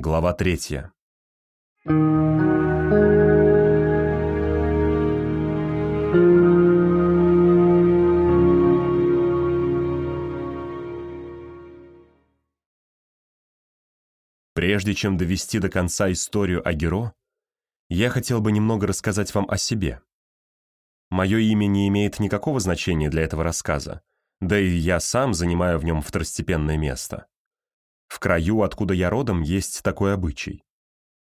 Глава третья. Прежде чем довести до конца историю о Геро, я хотел бы немного рассказать вам о себе. Мое имя не имеет никакого значения для этого рассказа, да и я сам занимаю в нем второстепенное место. В краю, откуда я родом, есть такой обычай.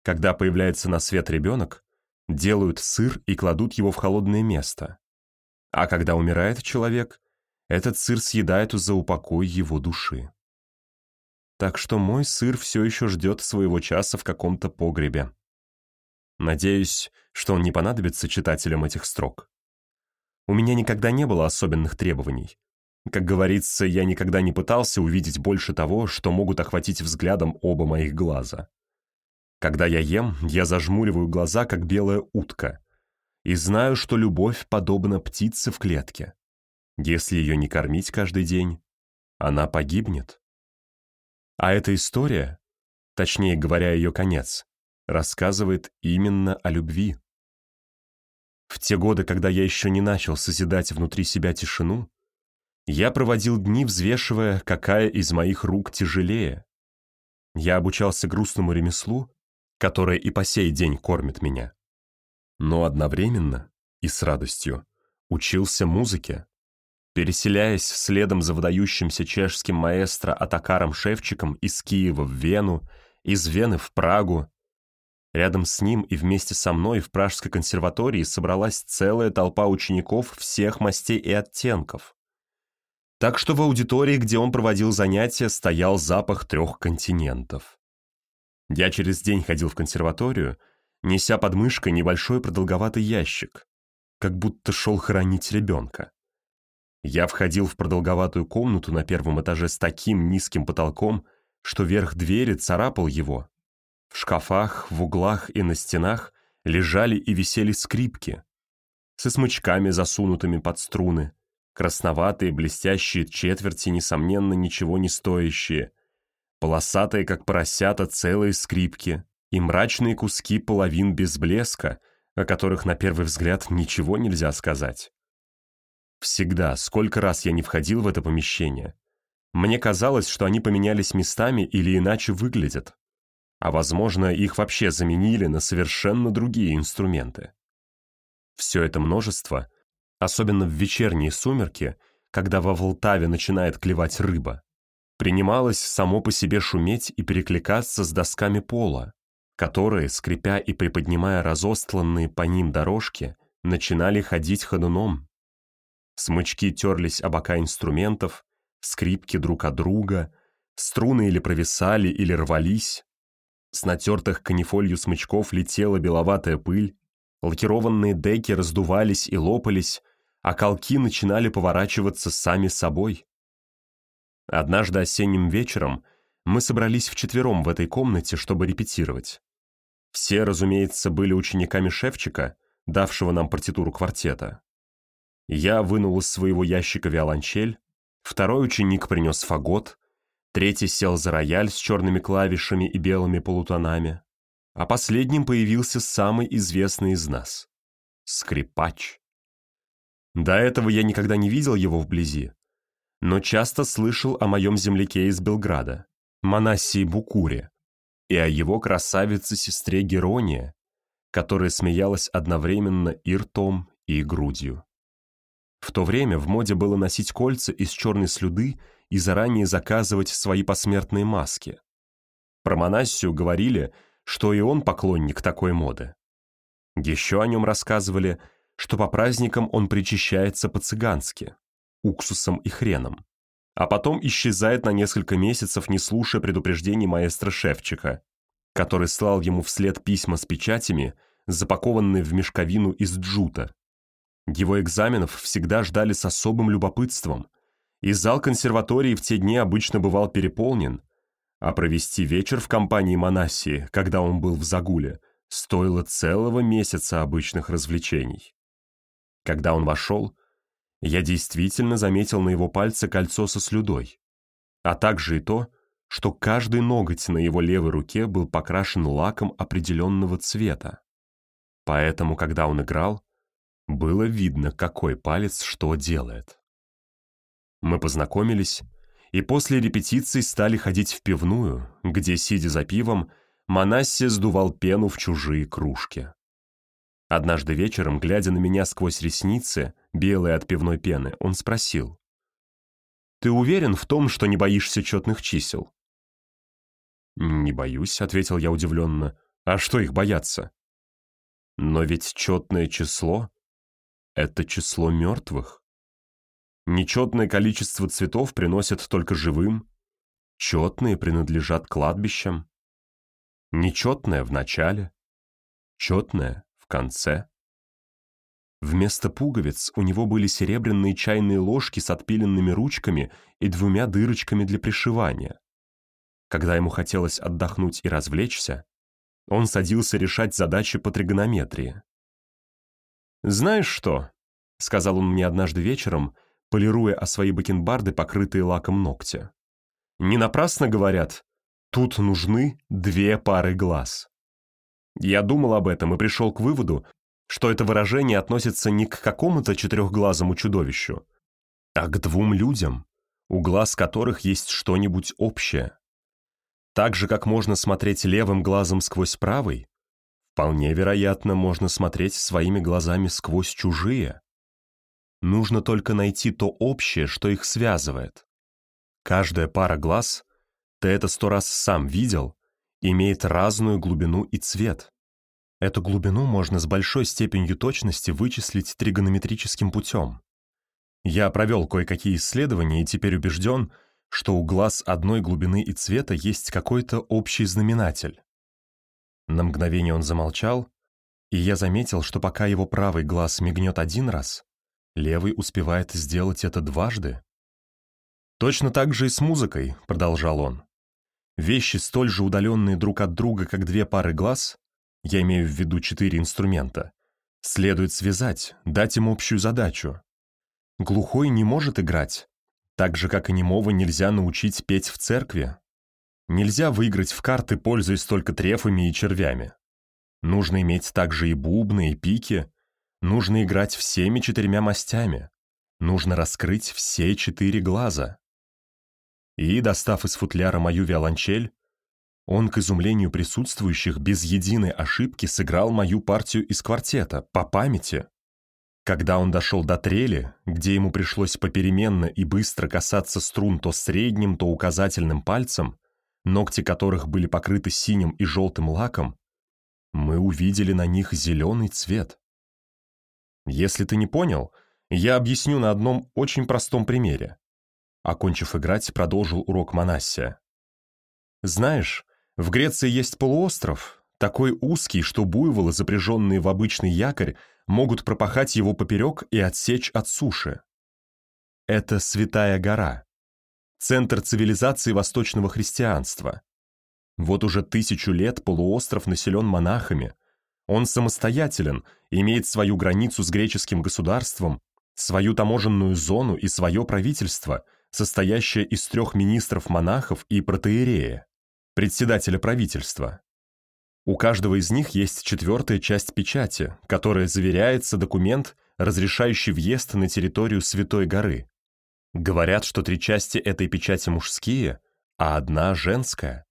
Когда появляется на свет ребенок, делают сыр и кладут его в холодное место. А когда умирает человек, этот сыр съедают за упокой его души. Так что мой сыр все еще ждет своего часа в каком-то погребе. Надеюсь, что он не понадобится читателям этих строк. У меня никогда не было особенных требований. Как говорится, я никогда не пытался увидеть больше того, что могут охватить взглядом оба моих глаза. Когда я ем, я зажмуриваю глаза, как белая утка, и знаю, что любовь подобна птице в клетке. Если ее не кормить каждый день, она погибнет. А эта история, точнее говоря, ее конец, рассказывает именно о любви. В те годы, когда я еще не начал созидать внутри себя тишину, я проводил дни, взвешивая, какая из моих рук тяжелее. Я обучался грустному ремеслу, которое и по сей день кормит меня. Но одновременно и с радостью учился музыке, переселяясь следом за выдающимся чешским маэстро Атакаром Шевчиком из Киева в Вену, из Вены в Прагу. Рядом с ним и вместе со мной в Пражской консерватории собралась целая толпа учеников всех мастей и оттенков. Так что в аудитории, где он проводил занятия, стоял запах трех континентов. Я через день ходил в консерваторию, неся под мышкой небольшой продолговатый ящик, как будто шел хранить ребенка. Я входил в продолговатую комнату на первом этаже с таким низким потолком, что верх двери царапал его. В шкафах, в углах и на стенах лежали и висели скрипки со смычками, засунутыми под струны, красноватые блестящие четверти, несомненно, ничего не стоящие, полосатые, как поросята, целые скрипки и мрачные куски половин без блеска, о которых на первый взгляд ничего нельзя сказать. Всегда, сколько раз я не входил в это помещение, мне казалось, что они поменялись местами или иначе выглядят, а, возможно, их вообще заменили на совершенно другие инструменты. Все это множество, особенно в вечерние сумерки, когда во Волтаве начинает клевать рыба, принималось само по себе шуметь и перекликаться с досками пола, которые, скрипя и приподнимая разостланные по ним дорожки, начинали ходить ходуном. Смычки терлись о бока инструментов, скрипки друг от друга, струны или провисали, или рвались. С натертых канифолью смычков летела беловатая пыль, лакированные деки раздувались и лопались, а колки начинали поворачиваться сами собой. Однажды осенним вечером мы собрались вчетвером в этой комнате, чтобы репетировать. Все, разумеется, были учениками Шевчика, давшего нам партитуру квартета. Я вынул из своего ящика виолончель, второй ученик принес фагот, третий сел за рояль с черными клавишами и белыми полутонами, а последним появился самый известный из нас — скрипач. До этого я никогда не видел его вблизи, но часто слышал о моем земляке из Белграда, Манассии Букуре, и о его красавице-сестре Герония, которая смеялась одновременно и ртом, и грудью. В то время в моде было носить кольца из черной слюды и заранее заказывать свои посмертные маски. Про Манассию говорили, что и он поклонник такой моды. Еще о нем рассказывали, что по праздникам он причащается по-цыгански, уксусом и хреном, а потом исчезает на несколько месяцев, не слушая предупреждений маэстро Шевчика, который слал ему вслед письма с печатями, запакованные в мешковину из джута. Его экзаменов всегда ждали с особым любопытством, и зал консерватории в те дни обычно бывал переполнен, а провести вечер в компании Манасии, когда он был в загуле, стоило целого месяца обычных развлечений. Когда он вошел, я действительно заметил на его пальце кольцо со слюдой, а также и то, что каждый ноготь на его левой руке был покрашен лаком определенного цвета. Поэтому, когда он играл, было видно, какой палец что делает. Мы познакомились, и после репетиции стали ходить в пивную, где, сидя за пивом, Манассия сдувал пену в чужие кружки. Однажды вечером, глядя на меня сквозь ресницы, белые от пивной пены, он спросил. «Ты уверен в том, что не боишься четных чисел?» «Не боюсь», — ответил я удивленно. «А что их бояться?» «Но ведь четное число — это число мертвых. Нечетное количество цветов приносят только живым, четные принадлежат кладбищам. Нечетное в начале, четное конце». Вместо пуговиц у него были серебряные чайные ложки с отпиленными ручками и двумя дырочками для пришивания. Когда ему хотелось отдохнуть и развлечься, он садился решать задачи по тригонометрии. «Знаешь что?» — сказал он мне однажды вечером, полируя о свои бакенбарды, покрытые лаком ногти. «Не напрасно говорят, тут нужны две пары глаз». Я думал об этом и пришел к выводу, что это выражение относится не к какому-то четырехглазому чудовищу, а к двум людям, у глаз которых есть что-нибудь общее. Так же, как можно смотреть левым глазом сквозь правый, вполне вероятно, можно смотреть своими глазами сквозь чужие. Нужно только найти то общее, что их связывает. Каждая пара глаз, ты это сто раз сам видел, имеет разную глубину и цвет. Эту глубину можно с большой степенью точности вычислить тригонометрическим путем. Я провел кое-какие исследования и теперь убежден, что у глаз одной глубины и цвета есть какой-то общий знаменатель. На мгновение он замолчал, и я заметил, что пока его правый глаз мигнет один раз, левый успевает сделать это дважды. «Точно так же и с музыкой», — продолжал он. «Вещи, столь же удаленные друг от друга, как две пары глаз, я имею в виду четыре инструмента, следует связать, дать им общую задачу. Глухой не может играть, так же, как и немого нельзя научить петь в церкви. Нельзя выиграть в карты, пользуясь только трефами и червями. Нужно иметь также и бубны, и пики. Нужно играть всеми четырьмя мастями. Нужно раскрыть все четыре глаза. И, достав из футляра мою виолончель, он, к изумлению присутствующих, без единой ошибки сыграл мою партию из квартета, по памяти. Когда он дошел до трели, где ему пришлось попеременно и быстро касаться струн то средним, то указательным пальцем, ногти которых были покрыты синим и желтым лаком, мы увидели на них зеленый цвет. Если ты не понял, я объясню на одном очень простом примере. Окончив играть, продолжил урок Манассия. Знаешь, в Греции есть полуостров, такой узкий, что буйволы, запряженные в обычный якорь, могут пропахать его поперек и отсечь от суши. Это Святая гора, центр цивилизации восточного христианства. Вот уже тысячу лет полуостров населен монахами. Он самостоятелен, имеет свою границу с греческим государством, свою таможенную зону и свое правительство, состоящее из трех министров-монахов и протеерея, председателя правительства. У каждого из них есть четвертая часть печати, которая заверяется документ, разрешающий въезд на территорию Святой горы. Говорят, что три части этой печати мужские, а одна женская.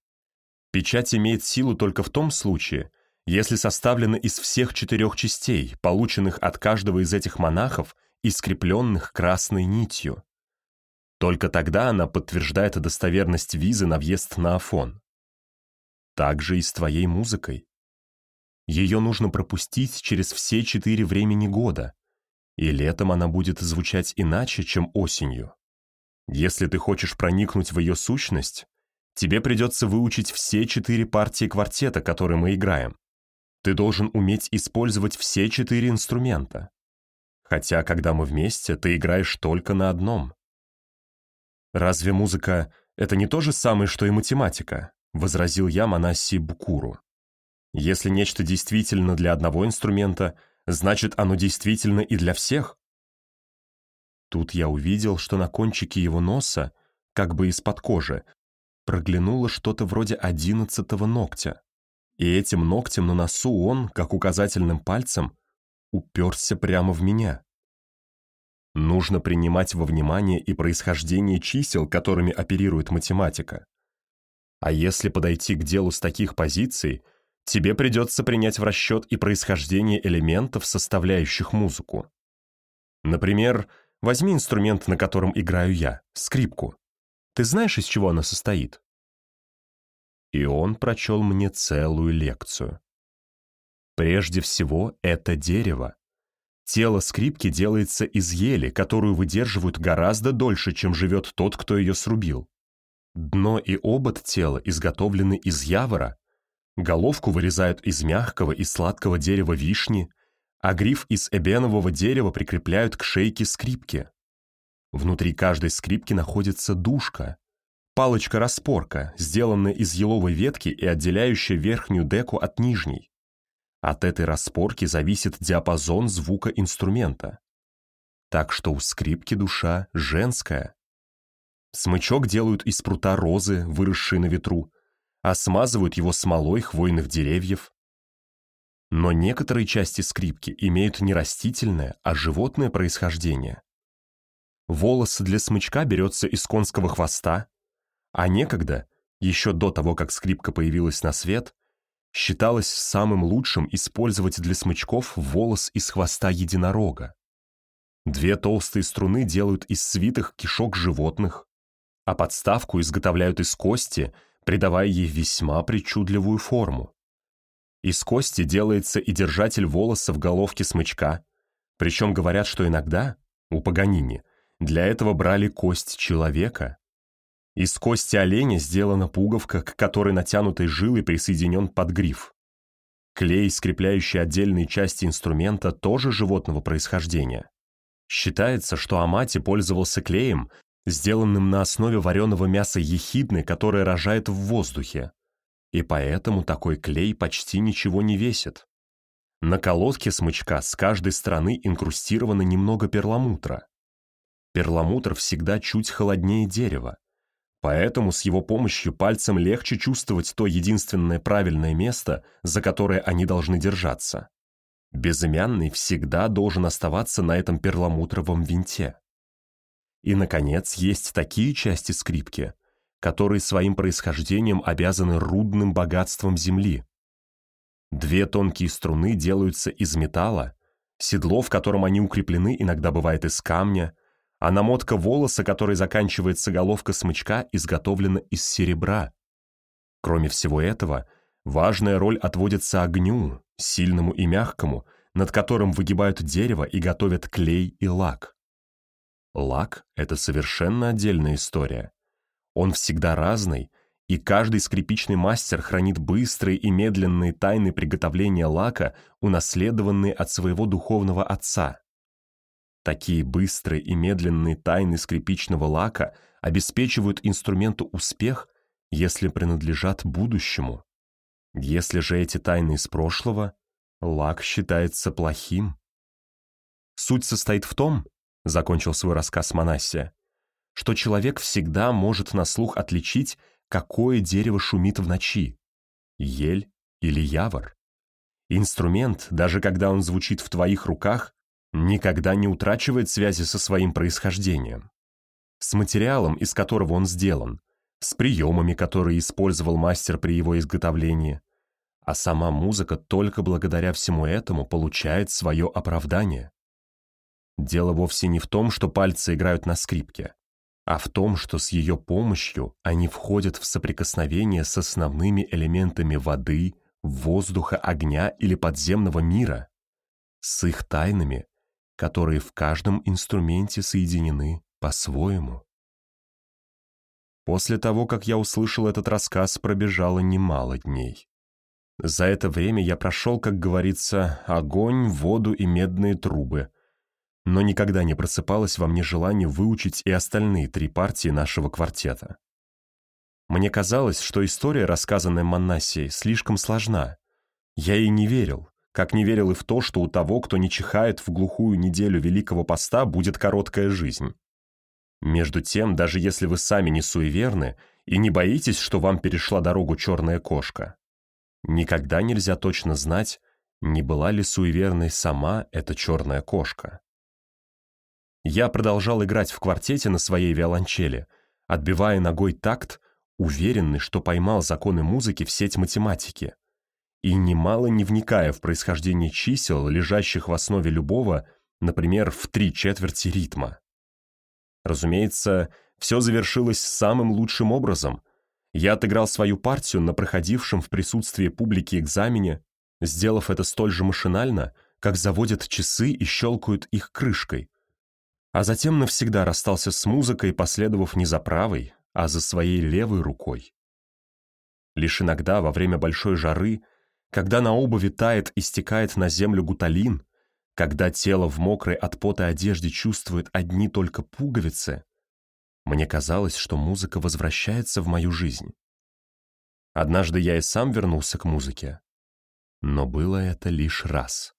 Печать имеет силу только в том случае, если составлена из всех четырех частей, полученных от каждого из этих монахов и скрепленных красной нитью. Только тогда она подтверждает достоверность визы на въезд на Афон. Так же и с твоей музыкой. Ее нужно пропустить через все четыре времени года, и летом она будет звучать иначе, чем осенью. Если ты хочешь проникнуть в ее сущность, тебе придется выучить все четыре партии квартета, которые мы играем. Ты должен уметь использовать все четыре инструмента. Хотя, когда мы вместе, ты играешь только на одном. Разве музыка — это не то же самое, что и математика? — возразил я Манасси Букуру. «Если нечто действительно для одного инструмента, значит, оно действительно и для всех?» Тут я увидел, что на кончике его носа, как бы из-под кожи, проглянуло что-то вроде одиннадцатого ногтя. И этим ногтем на носу он, как указательным пальцем, уперся прямо в меня. Нужно принимать во внимание и происхождение чисел, которыми оперирует математика. А если подойти к делу с таких позиций, тебе придется принять в расчет и происхождение элементов, составляющих музыку. Например, возьми инструмент, на котором играю я, скрипку. Ты знаешь, из чего она состоит? И он прочел мне целую лекцию. Прежде всего, это дерево. Тело скрипки делается из ели, которую выдерживают гораздо дольше, чем живет тот, кто ее срубил. Дно и обод тела изготовлены из явора, головку вырезают из мягкого и сладкого дерева вишни, а гриф из эбенового дерева прикрепляют к шейке скрипки. Внутри каждой скрипки находится душка, палочка-распорка, сделанная из еловой ветки и отделяющая верхнюю деку от нижней. От этой распорки зависит диапазон звука инструмента. Так что у скрипки душа женская. Смычок делают из прута розы, выросшей на ветру, а смазывают его смолой хвойных деревьев. Но некоторые части скрипки имеют не растительное, а животное происхождение. Волос для смычка берется из конского хвоста, а некогда, еще до того, как скрипка появилась на свет, считалось самым лучшим использовать для смычков волос из хвоста единорога. Две толстые струны делают из свитых кишок животных, а подставку изготовляют из кости, придавая ей весьма причудливую форму. Из кости делается и держатель волоса в головке смычка, причем говорят, что иногда, у Паганини, для этого брали кость человека. Из кости оленя сделана пуговка, к которой натянутой жилой присоединен подгриф. Клей, скрепляющий отдельные части инструмента, тоже животного происхождения. Считается, что Амати пользовался клеем, сделанным на основе вареного мяса ехидны, которое рожает в воздухе. И поэтому такой клей почти ничего не весит. На колодке смычка с каждой стороны инкрустировано немного перламутра. Перламутр всегда чуть холоднее дерева, поэтому с его помощью пальцем легче чувствовать то единственное правильное место, за которое они должны держаться. Безымянный всегда должен оставаться на этом перламутровом винте. И, наконец, есть такие части скрипки, которые своим происхождением обязаны рудным богатством земли. Две тонкие струны делаются из металла, седло, в котором они укреплены, иногда бывает из камня, а намотка волоса, которой заканчивается головка смычка, изготовлена из серебра. Кроме всего этого, важная роль отводится огню, сильному и мягкому, над которым выгибают дерево и готовят клей и лак. Лак — это совершенно отдельная история. Он всегда разный, и каждый скрипичный мастер хранит быстрые и медленные тайны приготовления лака, унаследованные от своего духовного отца. Такие быстрые и медленные тайны скрипичного лака обеспечивают инструменту успех, если принадлежат будущему. Если же эти тайны из прошлого, лак считается плохим. Суть состоит в том, закончил свой рассказ Манассия, что человек всегда может на слух отличить, какое дерево шумит в ночи — ель или явор. Инструмент, даже когда он звучит в твоих руках, никогда не утрачивает связи со своим происхождением. С материалом, из которого он сделан, с приемами, которые использовал мастер при его изготовлении. А сама музыка только благодаря всему этому получает свое оправдание. Дело вовсе не в том, что пальцы играют на скрипке, а в том, что с ее помощью они входят в соприкосновение с основными элементами воды, воздуха, огня или подземного мира, с их тайнами, которые в каждом инструменте соединены по-своему. После того, как я услышал этот рассказ, пробежало немало дней. За это время я прошел, как говорится, огонь, воду и медные трубы, но никогда не просыпалось во мне желание выучить и остальные три партии нашего квартета. Мне казалось, что история, рассказанная Маннассией, слишком сложна. Я ей не верил, как не верил и в то, что у того, кто не чихает в глухую неделю Великого Поста, будет короткая жизнь. Между тем, даже если вы сами не суеверны, И не боитесь, что вам перешла дорогу черная кошка? Никогда нельзя точно знать, не была ли суеверной сама эта черная кошка. Я продолжал играть в квартете на своей виолончели, отбивая ногой такт, уверенный, что поймал законы музыки в сеть математики, и немало не вникая в происхождение чисел, лежащих в основе любого, например, в три четверти ритма. Разумеется, все завершилось самым лучшим образом. Я отыграл свою партию на проходившем в присутствии публики экзамене, сделав это столь же машинально, как заводят часы и щелкают их крышкой, а затем навсегда расстался с музыкой, последовав не за правой, а за своей левой рукой. Лишь иногда, во время большой жары, когда на обуви тает и стекает на землю гуталин, когда тело в мокрой от пота одежде чувствует одни только пуговицы, мне казалось, что музыка возвращается в мою жизнь. Однажды я и сам вернулся к музыке, но было это лишь раз.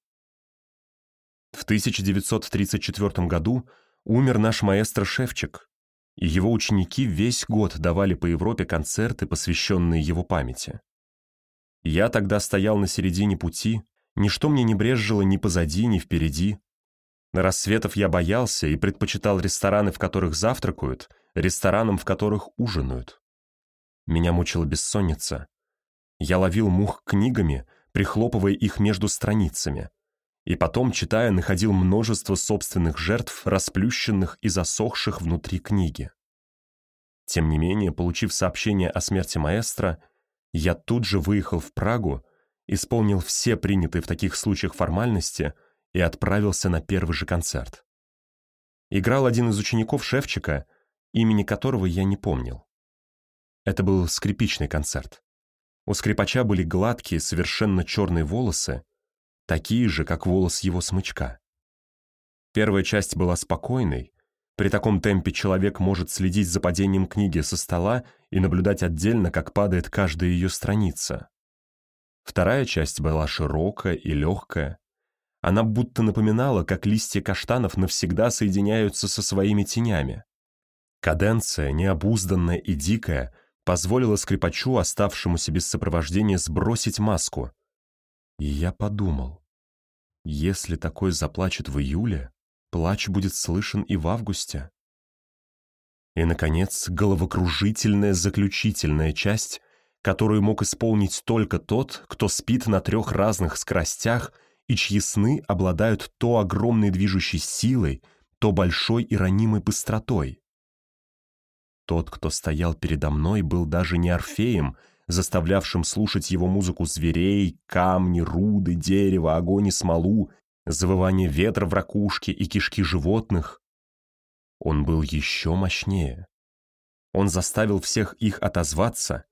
В 1934 году умер наш маэстро Шевчик, и его ученики весь год давали по Европе концерты, посвященные его памяти. Я тогда стоял на середине пути, ничто мне не брезжило ни позади, ни впереди, на рассветов я боялся и предпочитал рестораны, в которых завтракают, ресторанам, в которых ужинают. Меня мучила бессонница. Я ловил мух книгами, прихлопывая их между страницами, и потом, читая, находил множество собственных жертв, расплющенных и засохших внутри книги. Тем не менее, получив сообщение о смерти маэстро, я тут же выехал в Прагу, исполнил все принятые в таких случаях формальности — и отправился на первый же концерт. Играл один из учеников Шевчика, имени которого я не помнил. Это был скрипичный концерт. У скрипача были гладкие, совершенно черные волосы, такие же, как волос его смычка. Первая часть была спокойной, при таком темпе человек может следить за падением книги со стола и наблюдать отдельно, как падает каждая ее страница. Вторая часть была широкая и легкая, она будто напоминала, как листья каштанов навсегда соединяются со своими тенями. Каденция, необузданная и дикая, позволила скрипачу, оставшемуся без сопровождения, сбросить маску. И я подумал, если такой заплачет в июле, плач будет слышен и в августе. И, наконец, головокружительная заключительная часть, которую мог исполнить только тот, кто спит на трех разных скоростях и чьи сны обладают то огромной движущей силой, то большой и ранимой быстротой. Тот, кто стоял передо мной, был даже не Орфеем, заставлявшим слушать его музыку зверей, камни, руды, дерево, огонь и смолу, завывание ветра в ракушке и кишки животных. Он был еще мощнее. Он заставил всех их отозваться,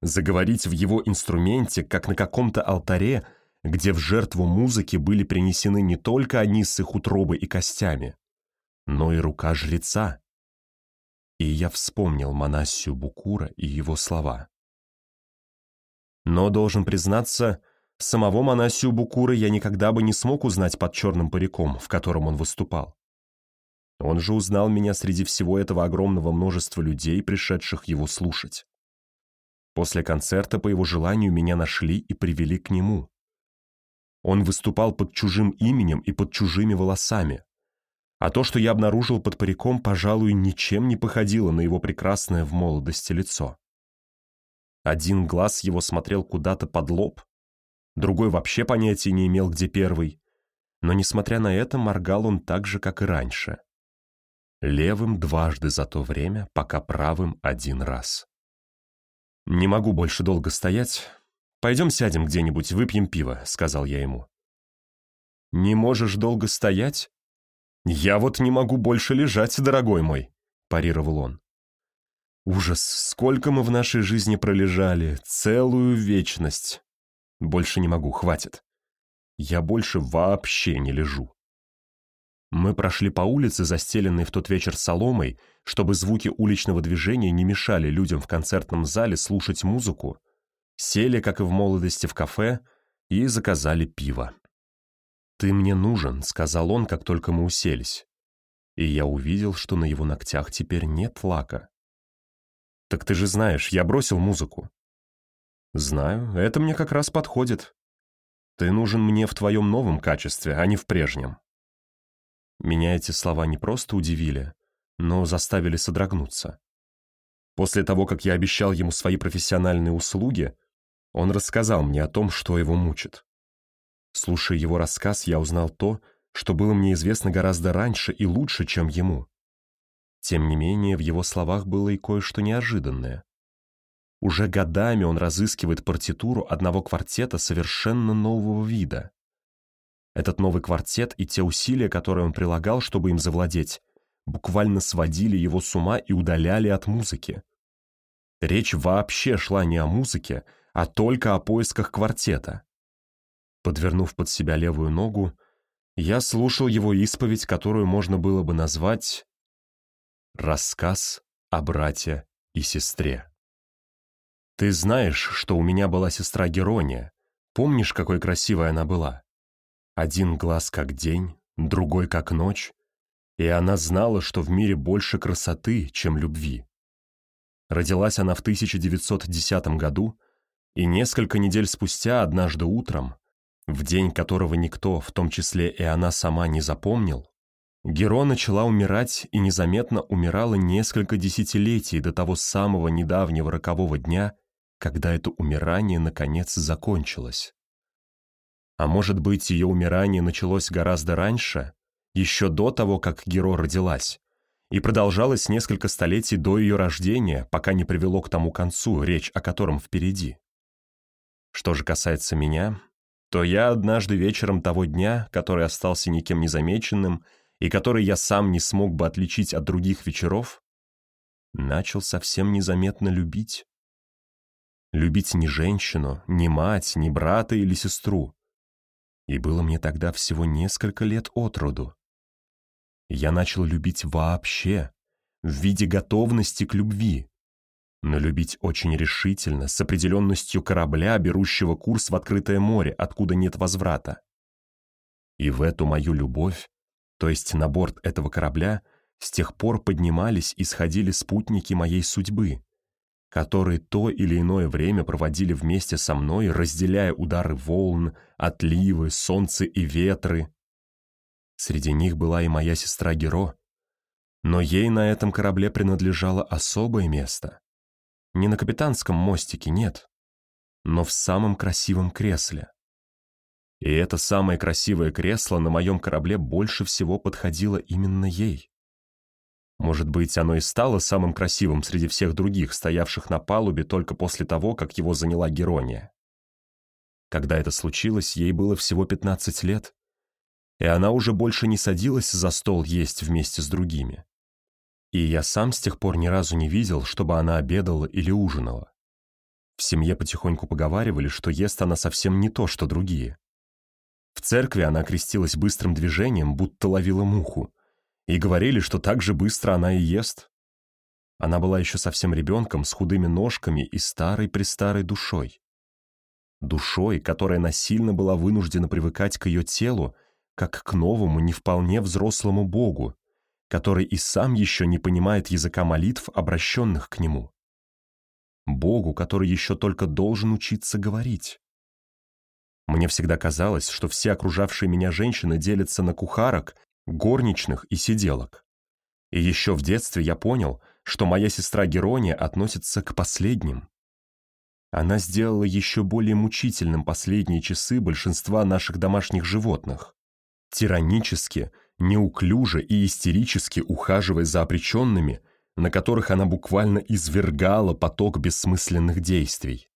заговорить в его инструменте, как на каком-то алтаре, где в жертву музыки были принесены не только они с их утробы и костями, но и рука жреца. И я вспомнил Манасию Букура и его слова. Но, должен признаться, самого Манасию Букура я никогда бы не смог узнать под черным париком, в котором он выступал. Он же узнал меня среди всего этого огромного множества людей, пришедших его слушать. После концерта, по его желанию, меня нашли и привели к нему. Он выступал под чужим именем и под чужими волосами. А то, что я обнаружил под париком, пожалуй, ничем не походило на его прекрасное в молодости лицо. Один глаз его смотрел куда-то под лоб, другой вообще понятия не имел, где первый, но, несмотря на это, моргал он так же, как и раньше. Левым дважды за то время, пока правым один раз. «Не могу больше долго стоять, «Пойдем сядем где-нибудь, выпьем пиво», — сказал я ему. «Не можешь долго стоять?» «Я вот не могу больше лежать, дорогой мой», — парировал он. «Ужас, сколько мы в нашей жизни пролежали, целую вечность. Больше не могу, хватит. Я больше вообще не лежу». Мы прошли по улице, застеленной в тот вечер соломой, чтобы звуки уличного движения не мешали людям в концертном зале слушать музыку, сели, как и в молодости, в кафе и заказали пиво. «Ты мне нужен», — сказал он, как только мы уселись. И я увидел, что на его ногтях теперь нет лака. «Так ты же знаешь, я бросил музыку». «Знаю, это мне как раз подходит. Ты нужен мне в твоем новом качестве, а не в прежнем». Меня эти слова не просто удивили, но заставили содрогнуться. После того, как я обещал ему свои профессиональные услуги, он рассказал мне о том, что его мучит. Слушая его рассказ, я узнал то, что было мне известно гораздо раньше и лучше, чем ему. Тем не менее, в его словах было и кое-что неожиданное. Уже годами он разыскивает партитуру одного квартета совершенно нового вида. Этот новый квартет и те усилия, которые он прилагал, чтобы им завладеть, буквально сводили его с ума и удаляли от музыки. Речь вообще шла не о музыке, а только о поисках квартета. Подвернув под себя левую ногу, я слушал его исповедь, которую можно было бы назвать «Рассказ о брате и сестре». «Ты знаешь, что у меня была сестра Герония. Помнишь, какой красивой она была? Один глаз как день, другой как ночь, и она знала, что в мире больше красоты, чем любви. Родилась она в 1910 году, и несколько недель спустя, однажды утром, в день которого никто, в том числе и она сама, не запомнил, Геро начала умирать и незаметно умирала несколько десятилетий до того самого недавнего рокового дня, когда это умирание наконец закончилось. А может быть, ее умирание началось гораздо раньше, еще до того, как Геро родилась, и продолжалось несколько столетий до ее рождения, пока не привело к тому концу, речь о котором впереди. Что же касается меня, то я однажды вечером того дня, который остался никем не замеченным и который я сам не смог бы отличить от других вечеров, начал совсем незаметно любить. Любить не женщину, не мать, не брата или сестру. И было мне тогда всего несколько лет от роду. Я начал любить вообще, в виде готовности к любви, но любить очень решительно, с определенностью корабля, берущего курс в открытое море, откуда нет возврата. И в эту мою любовь, то есть на борт этого корабля, с тех пор поднимались и сходили спутники моей судьбы, которые то или иное время проводили вместе со мной, разделяя удары волн, отливы, солнце и ветры. Среди них была и моя сестра Геро, но ей на этом корабле принадлежало особое место. Не на капитанском мостике, нет, но в самом красивом кресле. И это самое красивое кресло на моем корабле больше всего подходило именно ей. Может быть, оно и стало самым красивым среди всех других, стоявших на палубе только после того, как его заняла Герония. Когда это случилось, ей было всего 15 лет, и она уже больше не садилась за стол есть вместе с другими. И я сам с тех пор ни разу не видел, чтобы она обедала или ужинала. В семье потихоньку поговаривали, что ест она совсем не то, что другие. В церкви она крестилась быстрым движением, будто ловила муху, и говорили, что так же быстро она и ест. Она была еще совсем ребенком, с худыми ножками и старой-престарой душой. Душой, которая насильно была вынуждена привыкать к ее телу, как к новому, не вполне взрослому богу, который и сам еще не понимает языка молитв, обращенных к нему. Богу, который еще только должен учиться говорить. Мне всегда казалось, что все окружавшие меня женщины делятся на кухарок, горничных и сиделок. И еще в детстве я понял, что моя сестра Герония относится к последним. Она сделала еще более мучительным последние часы большинства наших домашних животных. Тиранически неуклюже и истерически ухаживая за обреченными, на которых она буквально извергала поток бессмысленных действий.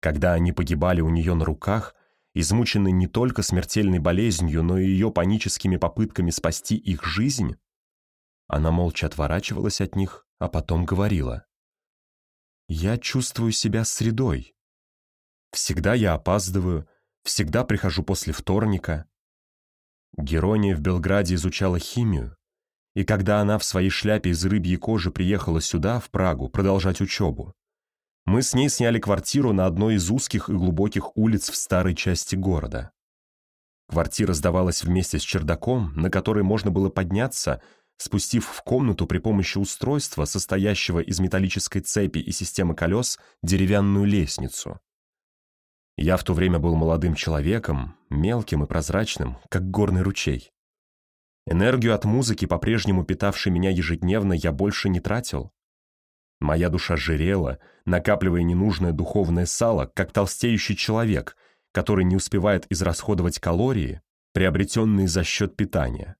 Когда они погибали у нее на руках, измученные не только смертельной болезнью, но и ее паническими попытками спасти их жизнь, она молча отворачивалась от них, а потом говорила. «Я чувствую себя средой. Всегда я опаздываю, всегда прихожу после вторника, Герония в Белграде изучала химию, и когда она в своей шляпе из рыбьей кожи приехала сюда, в Прагу, продолжать учебу, мы с ней сняли квартиру на одной из узких и глубоких улиц в старой части города. Квартира сдавалась вместе с чердаком, на который можно было подняться, спустив в комнату при помощи устройства, состоящего из металлической цепи и системы колес, деревянную лестницу. Я в то время был молодым человеком, мелким и прозрачным, как горный ручей. Энергию от музыки, по-прежнему питавшей меня ежедневно, я больше не тратил. Моя душа жирела, накапливая ненужное духовное сало, как толстеющий человек, который не успевает израсходовать калории, приобретенные за счет питания.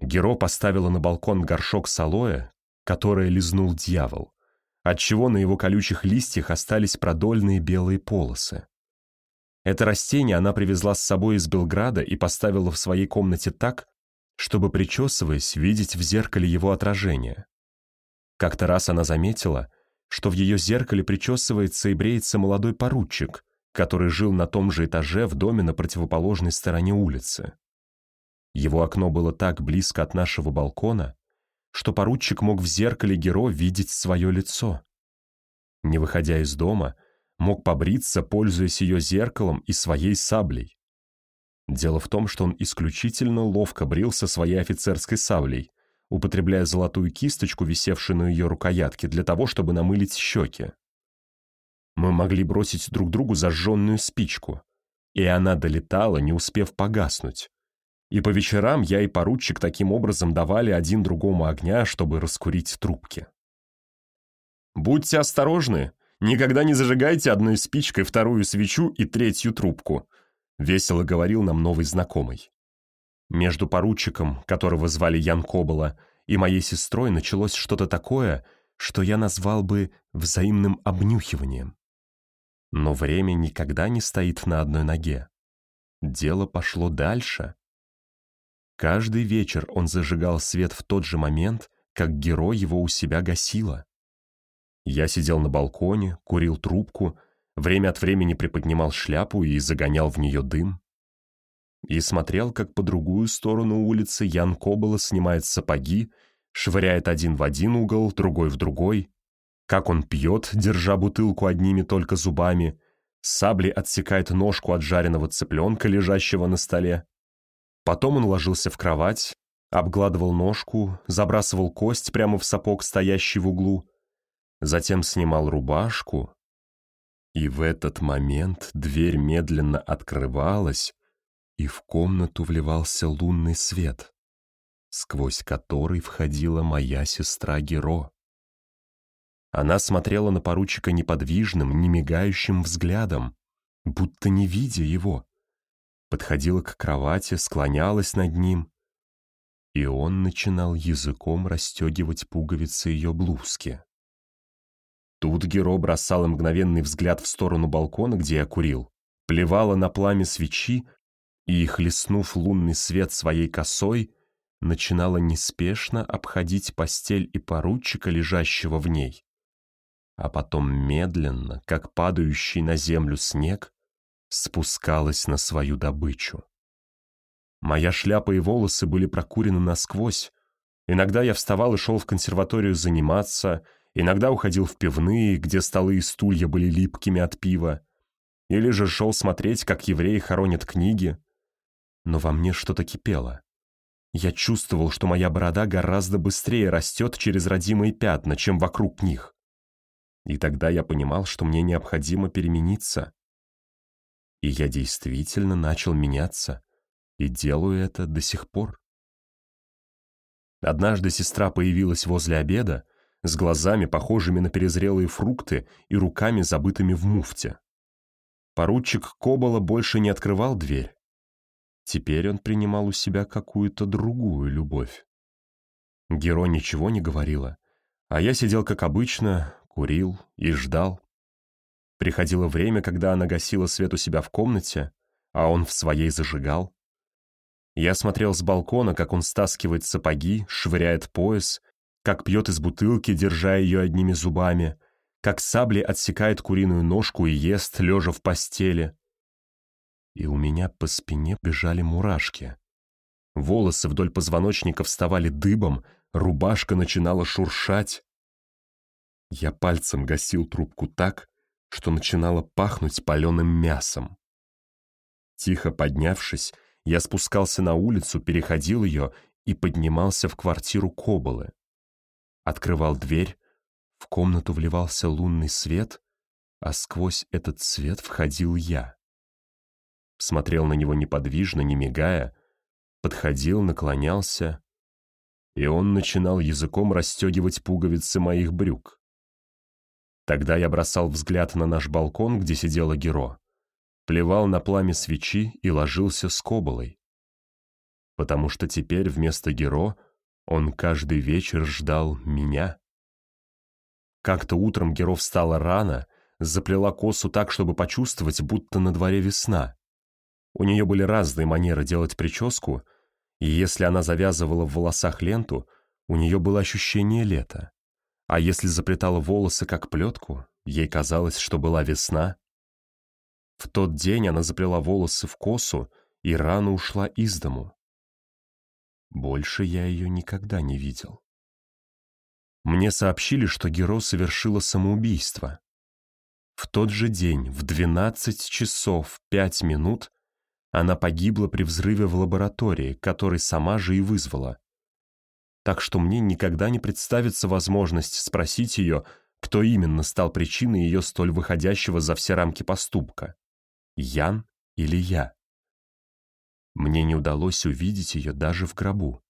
Геро поставила на балкон горшок с алоэ, которое лизнул дьявол, отчего на его колючих листьях остались продольные белые полосы. Это растение она привезла с собой из Белграда и поставила в своей комнате так, чтобы, причесываясь, видеть в зеркале его отражение. Как-то раз она заметила, что в ее зеркале причесывается и бреется молодой поручик, который жил на том же этаже в доме на противоположной стороне улицы. Его окно было так близко от нашего балкона, что поручик мог в зеркале Геро видеть свое лицо. Не выходя из дома, мог побриться, пользуясь ее зеркалом и своей саблей. Дело в том, что он исключительно ловко брился своей офицерской саблей, употребляя золотую кисточку, висевшую на ее рукоятке, для того, чтобы намылить щеки. Мы могли бросить друг другу зажженную спичку, и она долетала, не успев погаснуть. И по вечерам я и поручик таким образом давали один другому огня, чтобы раскурить трубки. «Будьте осторожны, никогда не зажигайте одной спичкой вторую свечу и третью трубку», весело говорил нам новый знакомый. Между поручиком, которого звали Ян Кобола, и моей сестрой началось что-то такое, что я назвал бы взаимным обнюхиванием. Но время никогда не стоит на одной ноге. Дело пошло дальше. Каждый вечер он зажигал свет в тот же момент, как герой его у себя гасила. Я сидел на балконе, курил трубку, время от времени приподнимал шляпу и загонял в нее дым. И смотрел, как по другую сторону улицы Ян Кобола снимает сапоги, швыряет один в один угол, другой в другой, как он пьет, держа бутылку одними только зубами, саблей отсекает ножку от жареного цыпленка, лежащего на столе, Потом он ложился в кровать, обгладывал ножку, забрасывал кость прямо в сапог, стоящий в углу, затем снимал рубашку, и в этот момент дверь медленно открывалась, и в комнату вливался лунный свет, сквозь который входила моя сестра Геро. Она смотрела на поручика неподвижным, немигающим взглядом, будто не видя его подходила к кровати, склонялась над ним, и он начинал языком расстегивать пуговицы ее блузки. Тут Геро бросала мгновенный взгляд в сторону балкона, где я курил, плевала на пламя свечи и, хлестнув лунный свет своей косой, начинала неспешно обходить постель и поручика, лежащего в ней. А потом медленно, как падающий на землю снег, спускалась на свою добычу. Моя шляпа и волосы были прокурены насквозь. Иногда я вставал и шел в консерваторию заниматься, иногда уходил в пивные, где столы и стулья были липкими от пива, или же шел смотреть, как евреи хоронят книги. Но во мне что-то кипело. Я чувствовал, что моя борода гораздо быстрее растет через родимые пятна, чем вокруг них. И тогда я понимал, что мне необходимо перемениться. И я действительно начал меняться, и делаю это до сих пор. Однажды сестра появилась возле обеда, с глазами, похожими на перезрелые фрукты, и руками, забытыми в муфте. Поручик Кобола больше не открывал дверь. Теперь он принимал у себя какую-то другую любовь. Геро ничего не говорила, а я сидел, как обычно, курил и ждал. Приходило время, когда она гасила свет у себя в комнате, а он в своей зажигал. Я смотрел с балкона, как он стаскивает сапоги, швыряет пояс, как пьет из бутылки, держа ее одними зубами, как сабли отсекает куриную ножку и ест, лежа в постели. И у меня по спине бежали мурашки. Волосы вдоль позвоночника вставали дыбом, рубашка начинала шуршать. Я пальцем гасил трубку так, что начинало пахнуть паленым мясом. Тихо поднявшись, я спускался на улицу, переходил ее и поднимался в квартиру Кобылы. Открывал дверь, в комнату вливался лунный свет, а сквозь этот свет входил я. Смотрел на него неподвижно, не мигая, подходил, наклонялся, и он начинал языком расстегивать пуговицы моих брюк. Тогда я бросал взгляд на наш балкон, где сидела Геро, плевал на пламя свечи и ложился с коболой. Потому что теперь вместо Геро он каждый вечер ждал меня. Как-то утром Геро встала рано, заплела косу так, чтобы почувствовать, будто на дворе весна. У нее были разные манеры делать прическу, и если она завязывала в волосах ленту, у нее было ощущение лета. А если заплетала волосы как плетку, ей казалось, что была весна. В тот день она заплела волосы в косу и рано ушла из дому. Больше я ее никогда не видел. Мне сообщили, что Геро совершила самоубийство. В тот же день, в 12 часов 5 минут, она погибла при взрыве в лаборатории, который сама же и вызвала так что мне никогда не представится возможность спросить ее, кто именно стал причиной ее столь выходящего за все рамки поступка. Ян или я? Мне не удалось увидеть ее даже в гробу.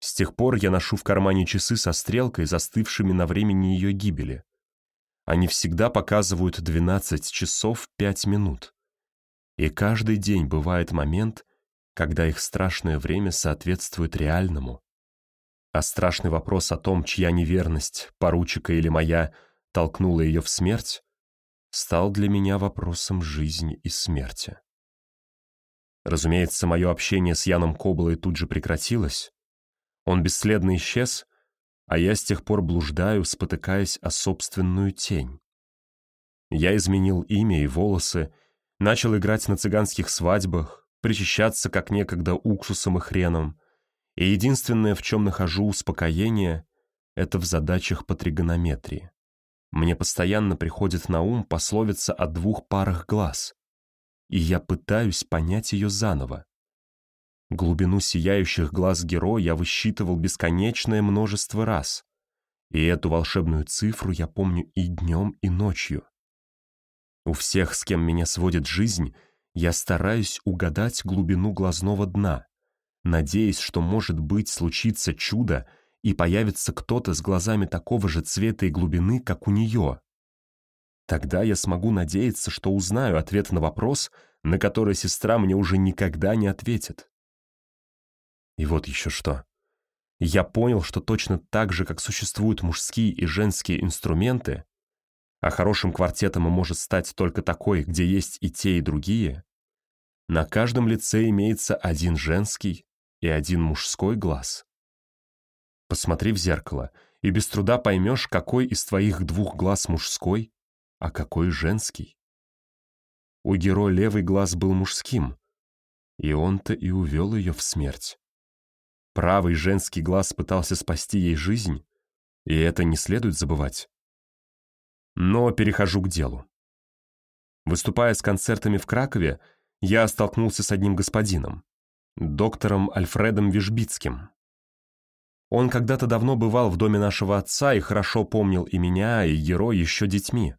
С тех пор я ношу в кармане часы со стрелкой, застывшими на времени ее гибели. Они всегда показывают 12 часов 5 минут. И каждый день бывает момент, когда их страшное время соответствует реальному. А страшный вопрос о том, чья неверность, поручика или моя, толкнула ее в смерть, стал для меня вопросом жизни и смерти. Разумеется, мое общение с Яном Коблой тут же прекратилось. Он бесследно исчез, а я с тех пор блуждаю, спотыкаясь о собственную тень. Я изменил имя и волосы, начал играть на цыганских свадьбах, причащаться, как некогда, уксусом и хреном, и единственное, в чем нахожу успокоение, это в задачах по тригонометрии. Мне постоянно приходит на ум пословица о двух парах глаз, и я пытаюсь понять ее заново. Глубину сияющих глаз героя я высчитывал бесконечное множество раз, и эту волшебную цифру я помню и днем, и ночью. У всех, с кем меня сводит жизнь, я стараюсь угадать глубину глазного дна, надеясь, что, может быть, случится чудо, и появится кто-то с глазами такого же цвета и глубины, как у нее. Тогда я смогу надеяться, что узнаю ответ на вопрос, на который сестра мне уже никогда не ответит. И вот еще что. Я понял, что точно так же, как существуют мужские и женские инструменты, а хорошим квартетом может стать только такой, где есть и те, и другие, на каждом лице имеется один женский и один мужской глаз. Посмотри в зеркало, и без труда поймешь, какой из твоих двух глаз мужской, а какой женский. У Геро левый глаз был мужским, и он-то и увел ее в смерть. Правый женский глаз пытался спасти ей жизнь, и это не следует забывать. Но перехожу к делу. Выступая с концертами в Кракове, я столкнулся с одним господином, доктором Альфредом Вишбицким. Он когда-то давно бывал в доме нашего отца и хорошо помнил и меня, и герой еще детьми.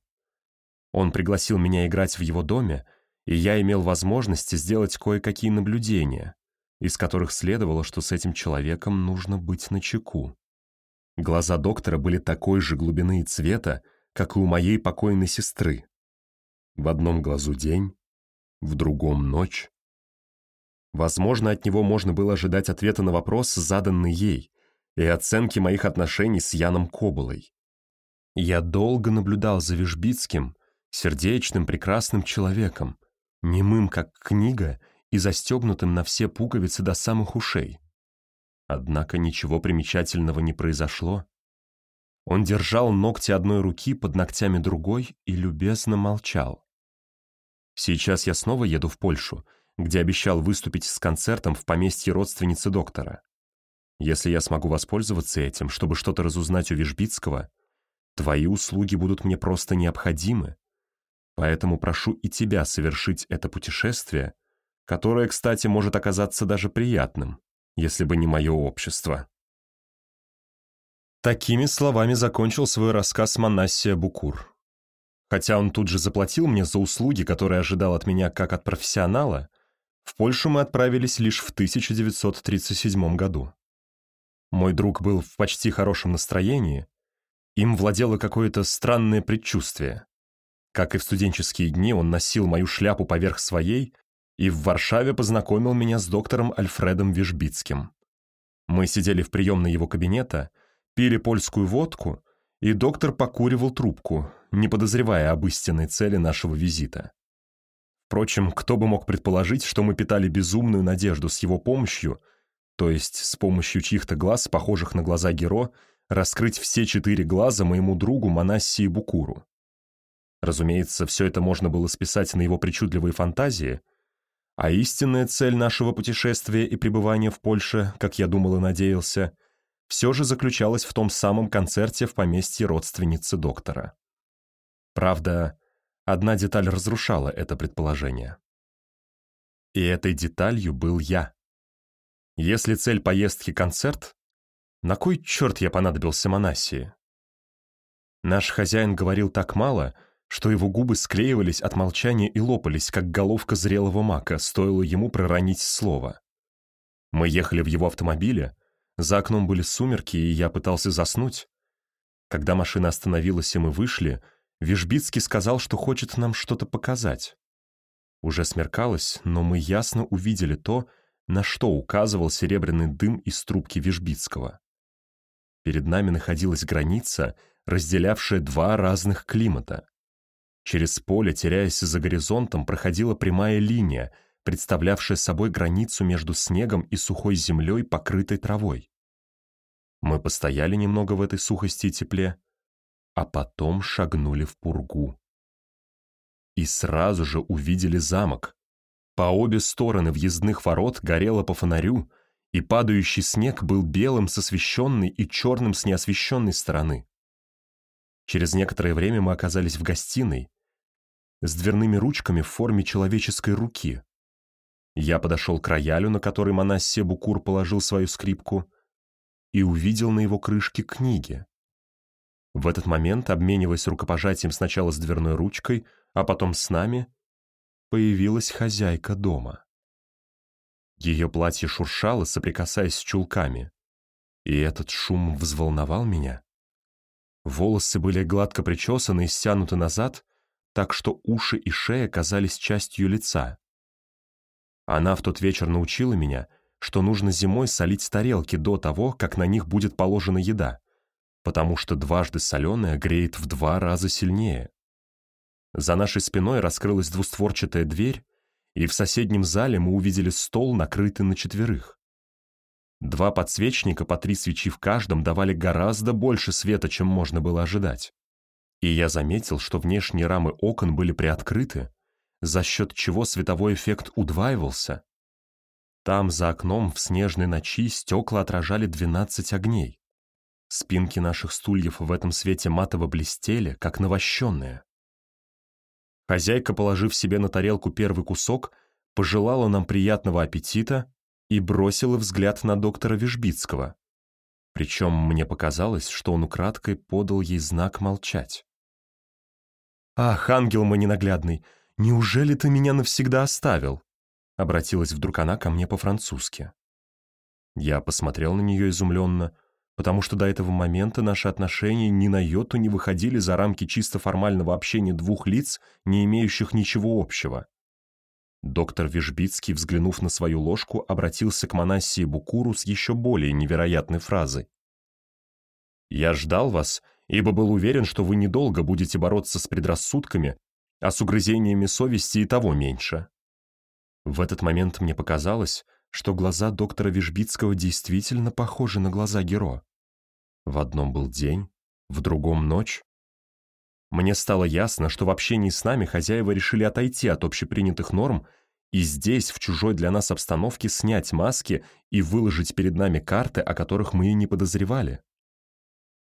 Он пригласил меня играть в его доме, и я имел возможность сделать кое-какие наблюдения, из которых следовало, что с этим человеком нужно быть начеку. Глаза доктора были такой же глубины и цвета, как и у моей покойной сестры. В одном глазу день, в другом ночь. Возможно, от него можно было ожидать ответа на вопрос, заданный ей, и оценки моих отношений с Яном Кобылой. Я долго наблюдал за Вишбицким, сердечным, прекрасным человеком, немым, как книга, и застегнутым на все пуговицы до самых ушей. Однако ничего примечательного не произошло. Он держал ногти одной руки под ногтями другой и любезно молчал. Сейчас я снова еду в Польшу, где обещал выступить с концертом в поместье родственницы доктора. Если я смогу воспользоваться этим, чтобы что-то разузнать у Вишбицкого, твои услуги будут мне просто необходимы. Поэтому прошу и тебя совершить это путешествие, которое, кстати, может оказаться даже приятным, если бы не мое общество. Такими словами закончил свой рассказ Манассия Букур. Хотя он тут же заплатил мне за услуги, которые ожидал от меня как от профессионала, в Польшу мы отправились лишь в 1937 году. Мой друг был в почти хорошем настроении, им владело какое-то странное предчувствие. Как и в студенческие дни, он носил мою шляпу поверх своей и в Варшаве познакомил меня с доктором Альфредом Вишбицким. Мы сидели в приемной его кабинета, пили польскую водку, и доктор покуривал трубку, не подозревая об истинной цели нашего визита. Впрочем, кто бы мог предположить, что мы питали безумную надежду с его помощью, то есть с помощью чьих-то глаз, похожих на глаза Геро, раскрыть все четыре глаза моему другу Манассии Букуру. Разумеется, все это можно было списать на его причудливые фантазии, а истинная цель нашего путешествия и пребывания в Польше, как я думал и надеялся, все же заключалась в том самом концерте в поместье родственницы доктора. Правда, одна деталь разрушала это предположение. И этой деталью был я. Если цель поездки — концерт, на кой черт я понадобился Монасии? Наш хозяин говорил так мало — что его губы склеивались от молчания и лопались, как головка зрелого мака, стоило ему проронить слово. Мы ехали в его автомобиле, за окном были сумерки, и я пытался заснуть. Когда машина остановилась и мы вышли, Вишбицкий сказал, что хочет нам что-то показать. Уже смеркалось, но мы ясно увидели то, на что указывал серебряный дым из трубки Вишбицкого. Перед нами находилась граница, разделявшая два разных климата. Через поле, теряясь за горизонтом, проходила прямая линия, представлявшая собой границу между снегом и сухой землей, покрытой травой. Мы постояли немного в этой сухости и тепле, а потом шагнули в пургу. И сразу же увидели замок. По обе стороны въездных ворот горело по фонарю, и падающий снег был белым с освещенной и черным с неосвещенной стороны. Через некоторое время мы оказались в гостиной, с дверными ручками в форме человеческой руки. Я подошел к роялю, на который Манассе Букур положил свою скрипку, и увидел на его крышке книги. В этот момент, обмениваясь рукопожатием сначала с дверной ручкой, а потом с нами, появилась хозяйка дома. Ее платье шуршало, соприкасаясь с чулками, и этот шум взволновал меня. Волосы были гладко причесаны и стянуты назад, так что уши и шея казались частью лица. Она в тот вечер научила меня, что нужно зимой солить тарелки до того, как на них будет положена еда, потому что дважды соленая греет в два раза сильнее. За нашей спиной раскрылась двустворчатая дверь, и в соседнем зале мы увидели стол, накрытый на четверых. Два подсвечника по три свечи в каждом давали гораздо больше света, чем можно было ожидать и я заметил, что внешние рамы окон были приоткрыты, за счет чего световой эффект удваивался. Там, за окном, в снежной ночи стекла отражали 12 огней. Спинки наших стульев в этом свете матово блестели, как навощенные. Хозяйка, положив себе на тарелку первый кусок, пожелала нам приятного аппетита и бросила взгляд на доктора Вишбицкого. Причем мне показалось, что он украдкой подал ей знак молчать. «Ах, ангел мой ненаглядный, неужели ты меня навсегда оставил?» Обратилась вдруг она ко мне по-французски. Я посмотрел на нее изумленно, потому что до этого момента наши отношения ни на йоту не выходили за рамки чисто формального общения двух лиц, не имеющих ничего общего. Доктор Вишбицкий, взглянув на свою ложку, обратился к Манассии Букуру с еще более невероятной фразой. «Я ждал вас ибо был уверен, что вы недолго будете бороться с предрассудками, а с угрызениями совести и того меньше. В этот момент мне показалось, что глаза доктора Вишбицкого действительно похожи на глаза Геро. В одном был день, в другом — ночь. Мне стало ясно, что в общении с нами хозяева решили отойти от общепринятых норм и здесь, в чужой для нас обстановке, снять маски и выложить перед нами карты, о которых мы и не подозревали.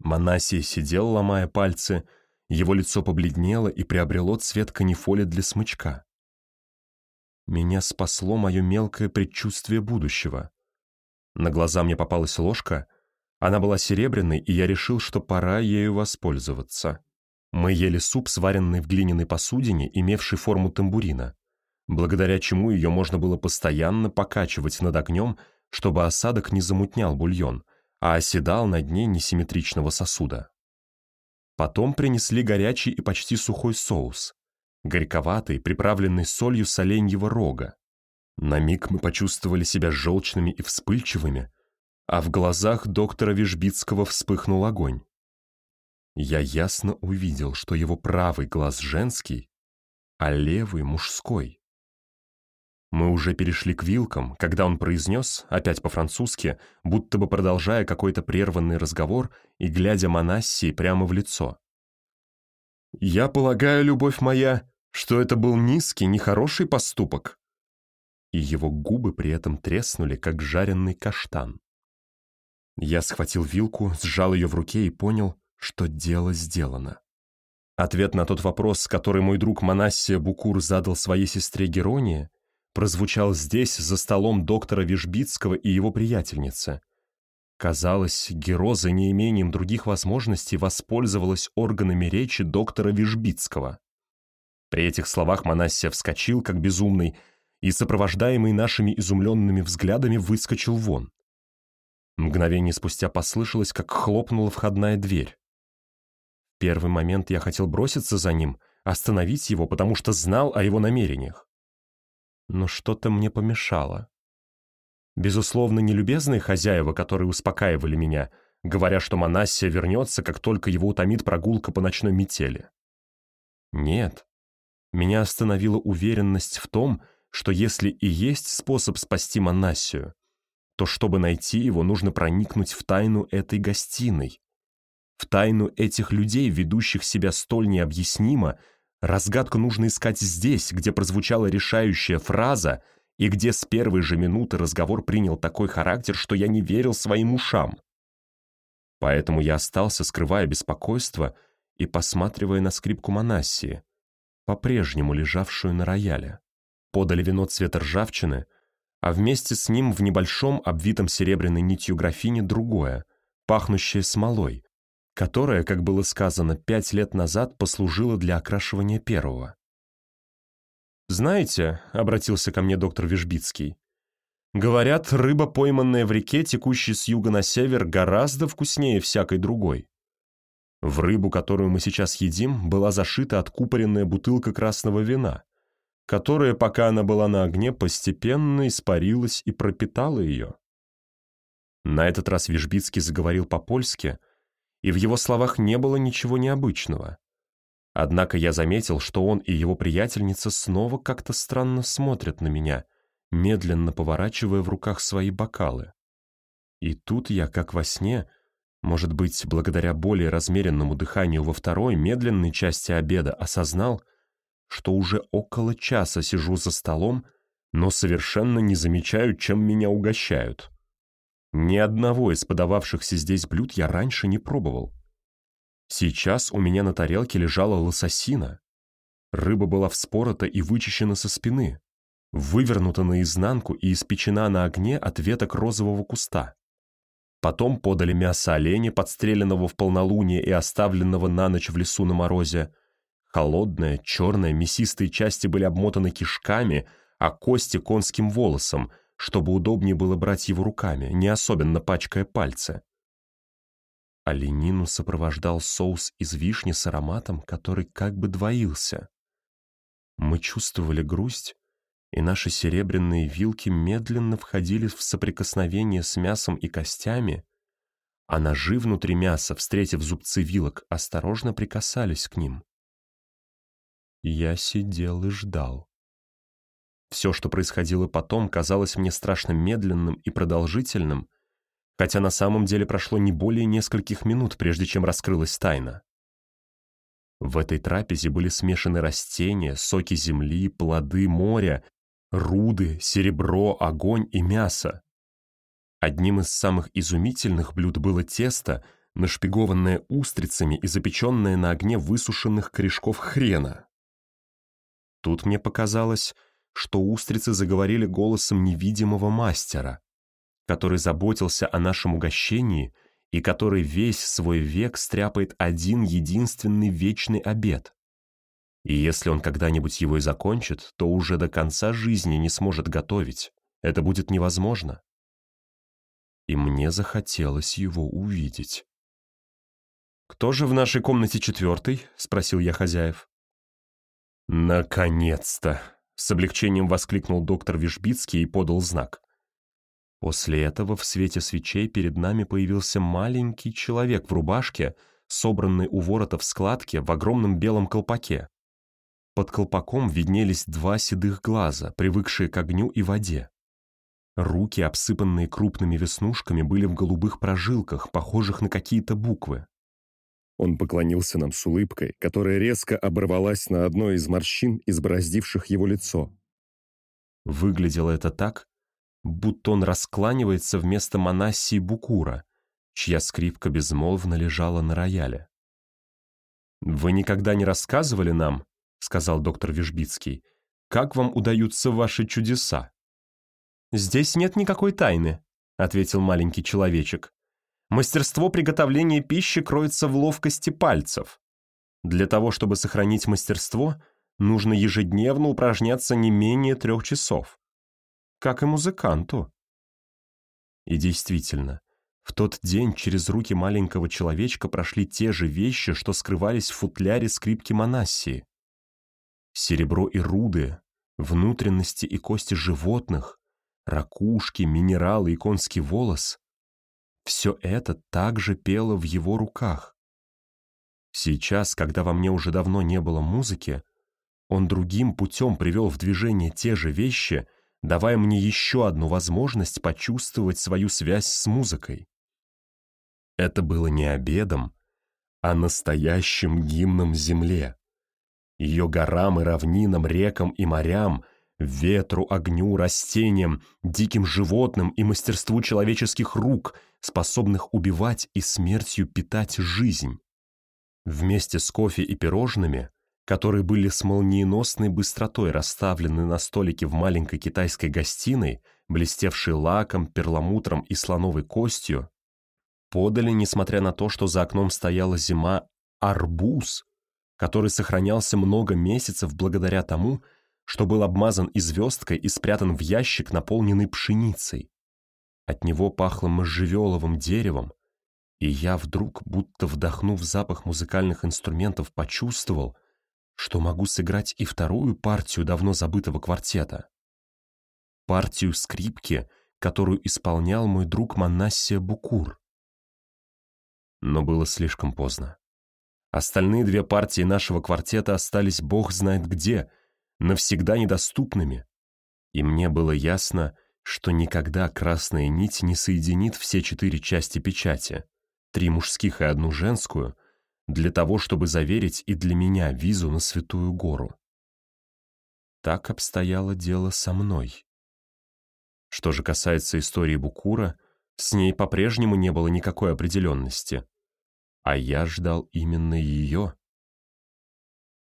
Манасий сидел, ломая пальцы, его лицо побледнело и приобрело цвет канифоли для смычка. Меня спасло мое мелкое предчувствие будущего. На глаза мне попалась ложка. Она была серебряной, и я решил, что пора ею воспользоваться. Мы ели суп, сваренный в глиняной посудине, имевшей форму тамбурина, благодаря чему ее можно было постоянно покачивать над огнем, чтобы осадок не замутнял бульон, а оседал на дне несимметричного сосуда. Потом принесли горячий и почти сухой соус, горьковатый, приправленный солью соленьего рога. На миг мы почувствовали себя желчными и вспыльчивыми, а в глазах доктора Вижбицкого вспыхнул огонь. Я ясно увидел, что его правый глаз женский, а левый мужской. Мы уже перешли к вилкам, когда он произнес, опять по-французски, будто бы продолжая какой-то прерванный разговор и глядя Манассии прямо в лицо. «Я полагаю, любовь моя, что это был низкий, нехороший поступок?» И его губы при этом треснули, как жареный каштан. Я схватил вилку, сжал ее в руке и понял, что дело сделано. Ответ на тот вопрос, который мой друг Манассия Букур задал своей сестре Героне, прозвучал здесь, за столом доктора Вишбицкого и его приятельницы. Казалось, Геро за неимением других возможностей воспользовалась органами речи доктора Вишбицкого. При этих словах Манассия вскочил, как безумный, и, сопровождаемый нашими изумленными взглядами, выскочил вон. Мгновение спустя послышалось, как хлопнула входная дверь. В первый момент я хотел броситься за ним, остановить его, потому что знал о его намерениях но что-то мне помешало. Безусловно, нелюбезные хозяева, которые успокаивали меня, говоря, что Манассия вернется, как только его утомит прогулка по ночной метели. Нет. Меня остановила уверенность в том, что если и есть способ спасти Манассию, то чтобы найти его, нужно проникнуть в тайну этой гостиной, в тайну этих людей, ведущих себя столь необъяснимо, Разгадку нужно искать здесь, где прозвучала решающая фраза и где с первой же минуты разговор принял такой характер, что я не верил своим ушам. Поэтому я остался, скрывая беспокойство и посматривая на скрипку Манассии, по-прежнему лежавшую на рояле. Подали вино цвета ржавчины, а вместе с ним в небольшом, обвитом серебряной нитью графине другое, пахнущее смолой, которая, как было сказано, пять лет назад послужила для окрашивания первого. «Знаете», — обратился ко мне доктор Вижбицкий, «говорят, рыба, пойманная в реке, текущей с юга на север, гораздо вкуснее всякой другой. В рыбу, которую мы сейчас едим, была зашита откупоренная бутылка красного вина, которая, пока она была на огне, постепенно испарилась и пропитала ее». На этот раз Вижбицкий заговорил по-польски — и в его словах не было ничего необычного. Однако я заметил, что он и его приятельница снова как-то странно смотрят на меня, медленно поворачивая в руках свои бокалы. И тут я, как во сне, может быть, благодаря более размеренному дыханию во второй, медленной части обеда, осознал, что уже около часа сижу за столом, но совершенно не замечаю, чем меня угощают. Ни одного из подававшихся здесь блюд я раньше не пробовал. Сейчас у меня на тарелке лежала лососина. Рыба была вспорота и вычищена со спины, вывернута наизнанку и испечена на огне от веток розового куста. Потом подали мясо оленя, подстреленного в полнолуние и оставленного на ночь в лесу на морозе. Холодное, черное, мясистые части были обмотаны кишками, а кости — конским волосом — чтобы удобнее было брать его руками, не особенно пачкая пальцы. Оленину сопровождал соус из вишни с ароматом, который как бы двоился. Мы чувствовали грусть, и наши серебряные вилки медленно входили в соприкосновение с мясом и костями, а ножи внутри мяса, встретив зубцы вилок, осторожно прикасались к ним. Я сидел и ждал. Все, что происходило потом, казалось мне страшно медленным и продолжительным, хотя на самом деле прошло не более нескольких минут, прежде чем раскрылась тайна. В этой трапезе были смешаны растения, соки земли, плоды моря, руды, серебро, огонь и мясо. Одним из самых изумительных блюд было тесто, нашпигованное устрицами и запеченное на огне высушенных корешков хрена. Тут мне показалось, что устрицы заговорили голосом невидимого мастера. который заботился о нашем угощении и который весь свой век стряпает один единственный вечный обед. И если он когда-нибудь его и закончит, то уже до конца жизни не сможет готовить. Это будет невозможно. И мне захотелось его увидеть. «Кто же в нашей комнате четвертый?» — спросил я хозяев. «Наконец-то!» — с облегчением воскликнул доктор Вишбицкий и подал знак. После этого в свете свечей перед нами появился маленький человек в рубашке, собранный у ворота в складке в огромном белом колпаке. Под колпаком виднелись два седых глаза, привыкшие к огню и воде. Руки, обсыпанные крупными веснушками, были в голубых прожилках, похожих на какие-то буквы. Он поклонился нам с улыбкой, которая резко оборвалась на одной из морщин, избороздивших его лицо. Выглядело это так, будто он раскланивается вместо Манассии Букура, чья скрипка безмолвно лежала на рояле. «Вы никогда не рассказывали нам, — сказал доктор Вижбицкий, — как вам удаются ваши чудеса?» «Здесь нет никакой тайны», — ответил маленький человечек. «Мастерство приготовления пищи кроется в ловкости пальцев. Для того, чтобы сохранить мастерство, нужно ежедневно упражняться не менее трех часов как и музыканту. И действительно, в тот день через руки маленького человечка прошли те же вещи, что скрывались в футляре скрипки Манассии. Серебро и руды, внутренности и кости животных, ракушки, минералы и конский волос — все это также пело в его руках. Сейчас, когда во мне уже давно не было музыки, он другим путем привел в движение те же вещи — давая мне еще одну возможность почувствовать свою связь с музыкой. Это было не обедом, а настоящим гимном земле. Ее горам и равнинам, рекам и морям, ветру, огню, растениям, диким животным и мастерству человеческих рук, способных убивать и смертью питать жизнь. Вместе с кофе и пирожными которые были с молниеносной быстротой расставлены на столике в маленькой китайской гостиной, блестевшей лаком, перламутром и слоновой костью, подали, несмотря на то, что за окном стояла зима, арбуз, который сохранялся много месяцев благодаря тому, что был обмазан и звездкой и спрятан в ящик, наполненный пшеницей. От него пахло можжевеловым деревом, и я вдруг, будто вдохнув запах музыкальных инструментов, почувствовал, что могу сыграть и вторую партию давно забытого квартета. Партию скрипки, которую исполнял мой друг Манассия Букур. Но было слишком поздно. Остальные две партии нашего квартета остались бог знает где, навсегда недоступными. И мне было ясно, что никогда красная нить не соединит все четыре части печати, три мужских и одну женскую, для того, чтобы заверить и для меня визу на Святую Гору. Так обстояло дело со мной. Что же касается истории Букура, с ней по-прежнему не было никакой определенности. А я ждал именно ее.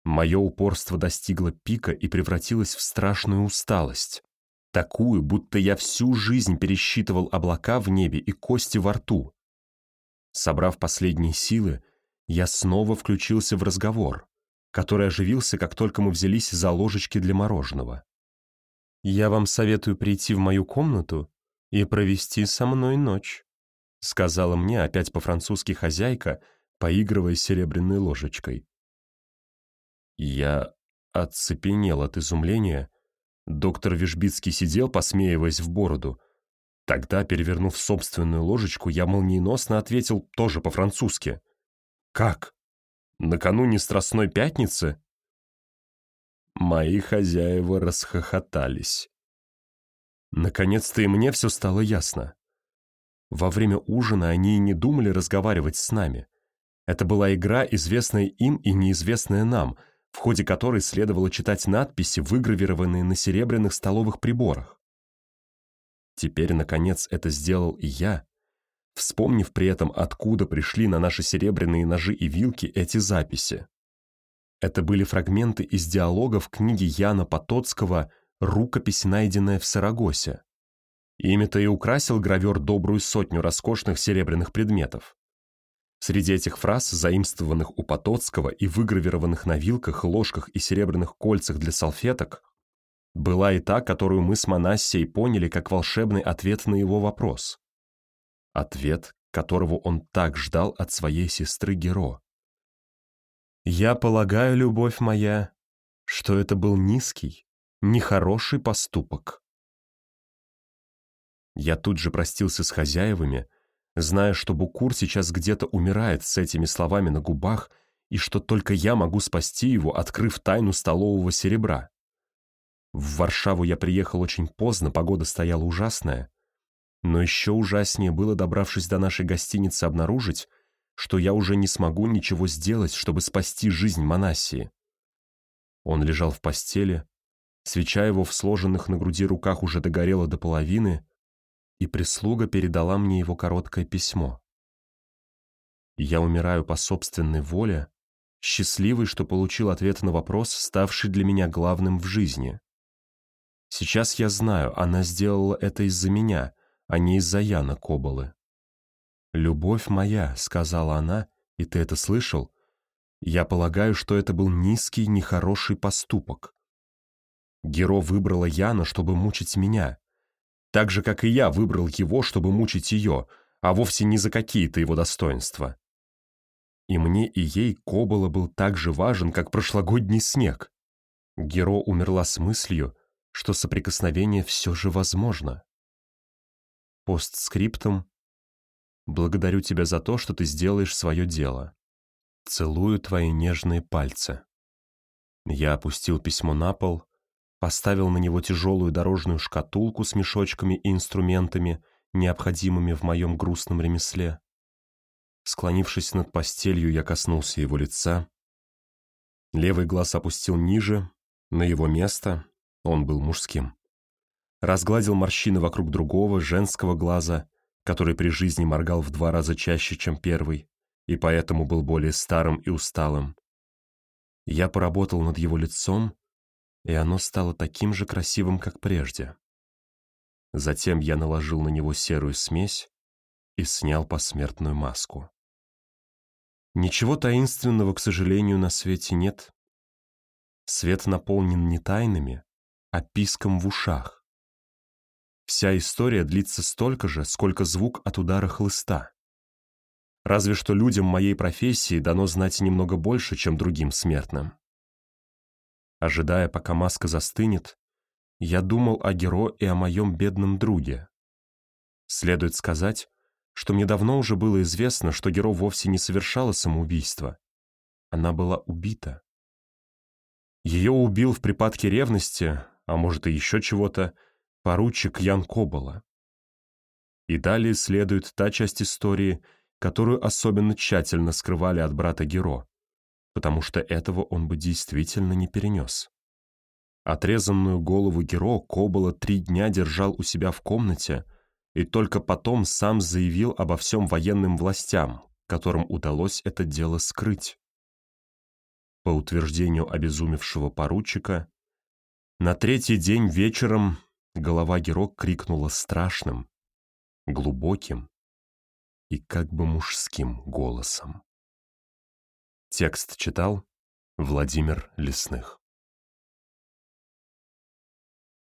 Мое упорство достигло пика и превратилось в страшную усталость. Такую, будто я всю жизнь пересчитывал облака в небе и кости во рту. Собрав последние силы, я снова включился в разговор, который оживился, как только мы взялись за ложечки для мороженого. «Я вам советую прийти в мою комнату и провести со мной ночь», сказала мне опять по-французски хозяйка, поигрывая серебряной ложечкой. Я оцепенел от изумления. Доктор Вишбицкий сидел, посмеиваясь в бороду. Тогда, перевернув собственную ложечку, я молниеносно ответил тоже по-французски — «Как? Накануне Страстной Пятницы?» Мои хозяева расхохотались. Наконец-то и мне все стало ясно. Во время ужина они и не думали разговаривать с нами. Это была игра, известная им и неизвестная нам, в ходе которой следовало читать надписи, выгравированные на серебряных столовых приборах. Теперь, наконец, это сделал и я, вспомнив при этом, откуда пришли на наши серебряные ножи и вилки эти записи. Это были фрагменты из диалогов книги Яна Потоцкого «Рукопись, найденная в Сарагосе». Ими-то и украсил гравер добрую сотню роскошных серебряных предметов. Среди этих фраз, заимствованных у Потоцкого и выгравированных на вилках, ложках и серебряных кольцах для салфеток, была и та, которую мы с Манассией поняли как волшебный ответ на его вопрос. Ответ, которого он так ждал от своей сестры Геро. «Я полагаю, любовь моя, что это был низкий, нехороший поступок». Я тут же простился с хозяевами, зная, что Букур сейчас где-то умирает с этими словами на губах и что только я могу спасти его, открыв тайну столового серебра. В Варшаву я приехал очень поздно, погода стояла ужасная. Но еще ужаснее было, добравшись до нашей гостиницы, обнаружить, что я уже не смогу ничего сделать, чтобы спасти жизнь Манасии. Он лежал в постели, свеча его в сложенных на груди руках уже догорела до половины, и прислуга передала мне его короткое письмо. Я умираю по собственной воле, счастливый, что получил ответ на вопрос, ставший для меня главным в жизни. Сейчас я знаю, она сделала это из-за меня, а не из-за Яна Коболы. «Любовь моя», — сказала она, — «и ты это слышал? Я полагаю, что это был низкий, нехороший поступок. Геро выбрала Яна, чтобы мучить меня, так же, как и я выбрал его, чтобы мучить ее, а вовсе не за какие-то его достоинства. И мне и ей Кобола был так же важен, как прошлогодний снег. Геро умерла с мыслью, что соприкосновение все же возможно. Постскриптум. Благодарю тебя за то, что ты сделаешь свое дело. Целую твои нежные пальцы. Я опустил письмо на пол, поставил на него тяжелую дорожную шкатулку с мешочками и инструментами, необходимыми в моем грустном ремесле. Склонившись над постелью, я коснулся его лица. Левый глаз опустил ниже, на его место, он был мужским. Разгладил морщины вокруг другого, женского глаза, который при жизни моргал в два раза чаще, чем первый, и поэтому был более старым и усталым. Я поработал над его лицом, и оно стало таким же красивым, как прежде. Затем я наложил на него серую смесь и снял посмертную маску. Ничего таинственного, к сожалению, на свете нет. Свет наполнен не тайнами, а писком в ушах. Вся история длится столько же, сколько звук от удара хлыста. Разве что людям моей профессии дано знать немного больше, чем другим смертным. Ожидая, пока маска застынет, я думал о Геро и о моем бедном друге. Следует сказать, что мне давно уже было известно, что Геро вовсе не совершала самоубийство. Она была убита. Ее убил в припадке ревности, а может и еще чего-то, поручик Ян Кобола. И далее следует та часть истории, которую особенно тщательно скрывали от брата Геро потому что этого он бы действительно не перенес. Отрезанную голову Геро Кобола три дня держал у себя в комнате и только потом сам заявил обо всем военным властям, которым удалось это дело скрыть. По утверждению обезумевшего поручика, на третий день вечером голова Геро крикнула страшным, глубоким и как бы мужским голосом. Текст читал Владимир Лесных.